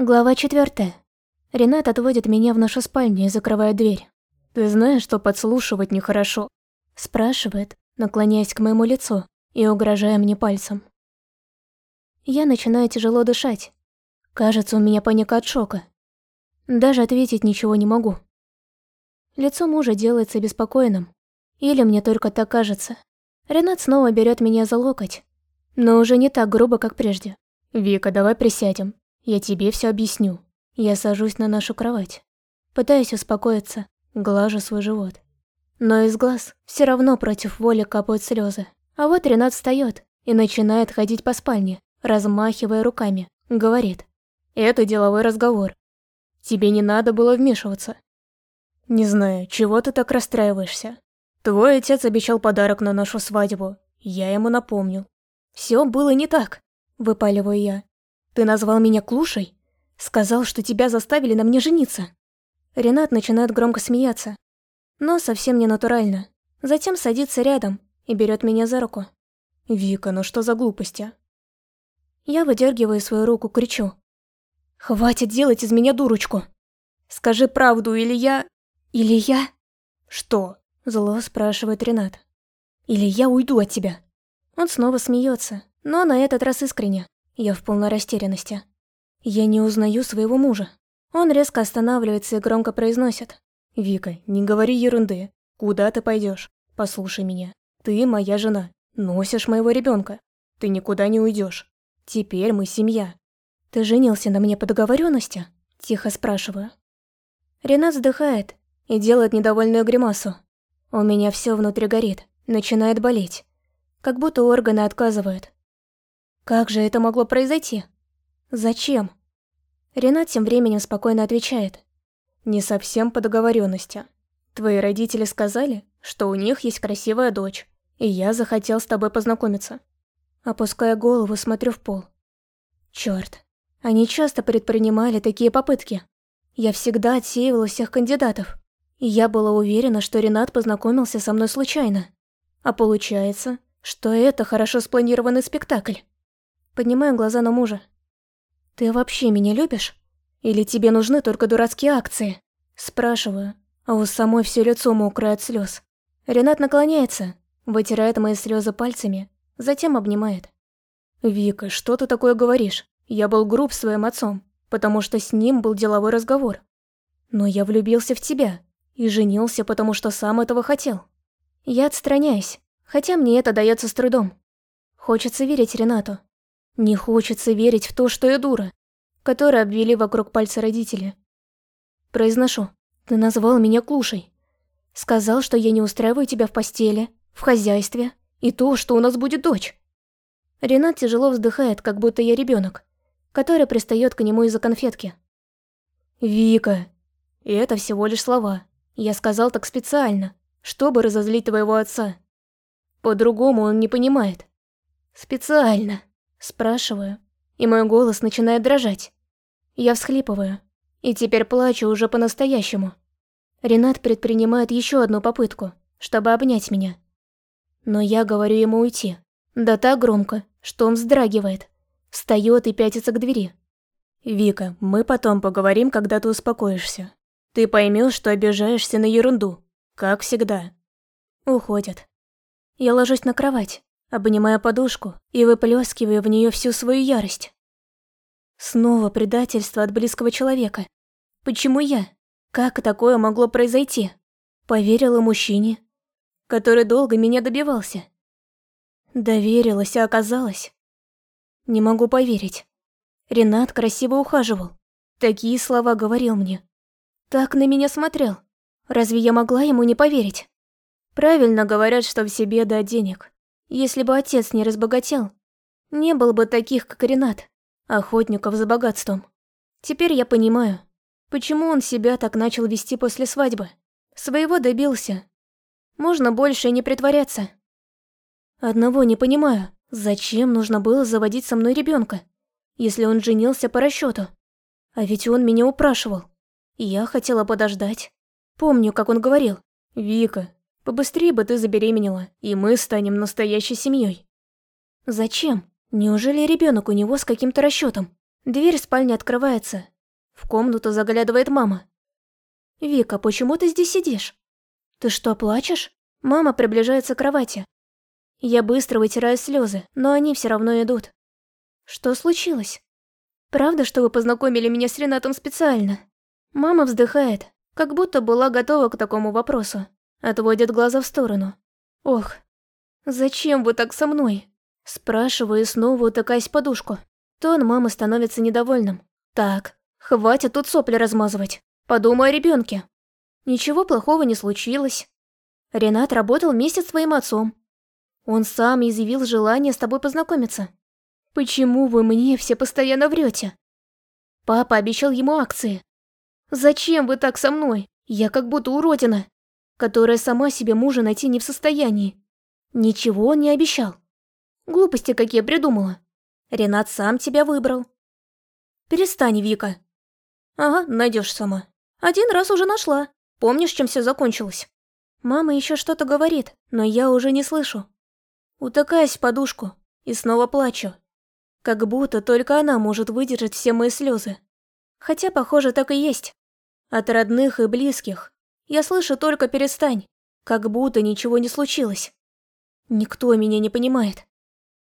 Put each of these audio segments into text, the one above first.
Глава четвертая. Ренат отводит меня в нашу спальню и закрывает дверь. «Ты знаешь, что подслушивать нехорошо?» Спрашивает, наклоняясь к моему лицу и угрожая мне пальцем. Я начинаю тяжело дышать. Кажется, у меня паника от шока. Даже ответить ничего не могу. Лицо мужа делается беспокойным. Или мне только так кажется. Ренат снова берет меня за локоть. Но уже не так грубо, как прежде. «Вика, давай присядем. Я тебе все объясню. Я сажусь на нашу кровать. Пытаюсь успокоиться, глажу свой живот. Но из глаз все равно против воли капают слезы. А вот Ренат встает и начинает ходить по спальне, размахивая руками. Говорит. Это деловой разговор. Тебе не надо было вмешиваться. Не знаю, чего ты так расстраиваешься. Твой отец обещал подарок на нашу свадьбу. Я ему напомнил. Все было не так, выпаливаю я. Ты назвал меня клушей? Сказал, что тебя заставили на мне жениться. Ренат начинает громко смеяться. Но совсем не натурально. Затем садится рядом и берет меня за руку. «Вика, ну что за глупости?» Я выдергиваю свою руку, кричу. «Хватит делать из меня дурочку! Скажи правду, или я... Или я...» «Что?» – зло спрашивает Ренат. «Или я уйду от тебя». Он снова смеется, но на этот раз искренне. Я в полной растерянности. Я не узнаю своего мужа. Он резко останавливается и громко произносит. «Вика, не говори ерунды. Куда ты пойдешь? Послушай меня. Ты моя жена. Носишь моего ребенка. Ты никуда не уйдешь. Теперь мы семья». «Ты женился на мне по договоренности? Тихо спрашиваю. Ренат вздыхает и делает недовольную гримасу. У меня все внутри горит, начинает болеть. Как будто органы отказывают. Как же это могло произойти? Зачем? Ренат тем временем спокойно отвечает. Не совсем по договоренности. Твои родители сказали, что у них есть красивая дочь, и я захотел с тобой познакомиться. Опуская голову, смотрю в пол. Чёрт, они часто предпринимали такие попытки. Я всегда отсеивала всех кандидатов. И я была уверена, что Ренат познакомился со мной случайно. А получается, что это хорошо спланированный спектакль. Поднимаю глаза на мужа. «Ты вообще меня любишь? Или тебе нужны только дурацкие акции?» Спрашиваю, а у самой все лицо мокрое от слез. Ренат наклоняется, вытирает мои слезы пальцами, затем обнимает. «Вика, что ты такое говоришь? Я был груб с своим отцом, потому что с ним был деловой разговор. Но я влюбился в тебя и женился, потому что сам этого хотел. Я отстраняюсь, хотя мне это дается с трудом. Хочется верить Ренату, не хочется верить в то, что я дура, которую обвели вокруг пальца родители. Произношу. Ты назвал меня клушей. Сказал, что я не устраиваю тебя в постели, в хозяйстве, и то, что у нас будет дочь. Ренат тяжело вздыхает, как будто я ребенок, который пристает к нему из-за конфетки. «Вика!» Это всего лишь слова. Я сказал так специально, чтобы разозлить твоего отца. По-другому он не понимает. Специально. Спрашиваю, и мой голос начинает дрожать. Я всхлипываю, и теперь плачу уже по-настоящему. Ренат предпринимает еще одну попытку, чтобы обнять меня. Но я говорю ему уйти. Да так громко, что он вздрагивает. Встает и пятится к двери. «Вика, мы потом поговорим, когда ты успокоишься. Ты поймешь, что обижаешься на ерунду, как всегда». Уходит. Я ложусь на кровать, обнимая подушку и выплескивая в нее всю свою ярость. Снова предательство от близкого человека. Почему я? Как такое могло произойти? Поверила мужчине, который долго меня добивался. Доверилась, а оказалось... Не могу поверить. Ренат красиво ухаживал. Такие слова говорил мне. Так на меня смотрел. Разве я могла ему не поверить? Правильно говорят, что все беды от денег. Если бы отец не разбогател, не было бы таких, как Ренат, охотников за богатством. Теперь я понимаю, почему он себя так начал вести после свадьбы. Своего добился. Можно больше не притворяться. Одного не понимаю, зачем нужно было заводить со мной ребенка, если он женился по расчету. А ведь он меня упрашивал. я хотела подождать. Помню, как он говорил. «Вика, Побыстрее бы ты забеременела, и мы станем настоящей семьей. Зачем? Неужели ребенок у него с каким-то расчетом? Дверь спальни открывается. В комнату заглядывает мама. «Вика, почему ты здесь сидишь? Ты что, плачешь?» Мама приближается к кровати. Я быстро вытираю слезы, но они все равно идут. Что случилось? Правда, что вы познакомили меня с Ренатом специально? Мама вздыхает, как будто была готова к такому вопросу. Отводит глаза в сторону. Ох, зачем вы так со мной? Спрашиваю снова утыкаясь в подушку. Тон мамы становится недовольным. Так, хватит тут сопли размазывать. Подумай о ребенке. Ничего плохого не случилось. Ренат работал вместе с своим отцом. Он сам изъявил желание с тобой познакомиться. Почему вы мне все постоянно врете? Папа обещал ему акции. Зачем вы так со мной? Я как будто уродина, которая сама себе мужа найти не в состоянии. Ничего он не обещал. Глупости какие придумала. Ренат сам тебя выбрал. Перестань, Вика. Ага, найдешь сама. Один раз уже нашла. Помнишь, чем все закончилось? Мама еще что-то говорит, но я уже не слышу. Утыкаюсь в подушку и снова плачу. Как будто только она может выдержать все мои слезы. Хотя, похоже, так и есть. От родных и близких я слышу только «перестань», как будто ничего не случилось. Никто меня не понимает.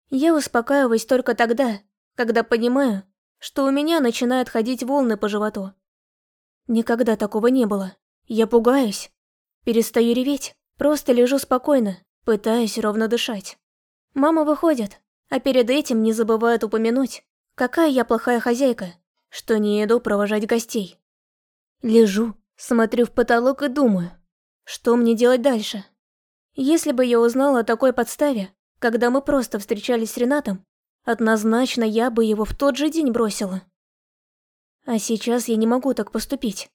Я успокаиваюсь только тогда, когда понимаю, что у меня начинают ходить волны по животу. Никогда такого не было. Я пугаюсь. Перестаю реветь, просто лежу спокойно, пытаясь ровно дышать. Мама выходит, а перед этим не забывает упомянуть, какая я плохая хозяйка, что не иду провожать гостей. Лежу, смотрю в потолок и думаю, что мне делать дальше. Если бы я узнала о такой подставе, когда мы просто встречались с Ренатом, однозначно я бы его в тот же день бросила. А сейчас я не могу так поступить.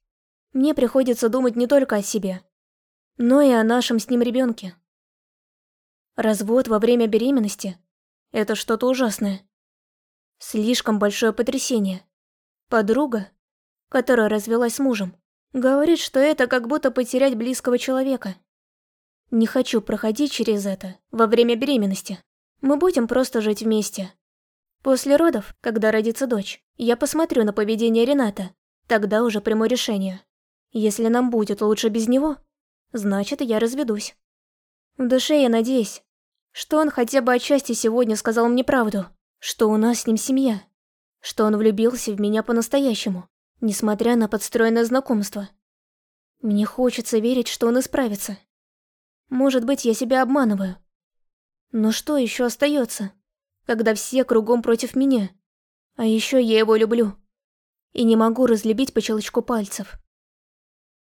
Мне приходится думать не только о себе, но и о нашем с ним ребенке. Развод во время беременности – это что-то ужасное. Слишком большое потрясение. Подруга, которая развелась с мужем, говорит, что это как будто потерять близкого человека. Не хочу проходить через это во время беременности. Мы будем просто жить вместе. После родов, когда родится дочь, я посмотрю на поведение Рената. Тогда уже приму решение. Если нам будет лучше без него, значит, я разведусь. В душе я надеюсь, что он хотя бы отчасти сегодня сказал мне правду, что у нас с ним семья, что он влюбился в меня по-настоящему, несмотря на подстроенное знакомство. Мне хочется верить, что он исправится. Может быть, я себя обманываю. Но что еще остается, когда все кругом против меня? А еще я его люблю. И не могу разлюбить по щелчку пальцев.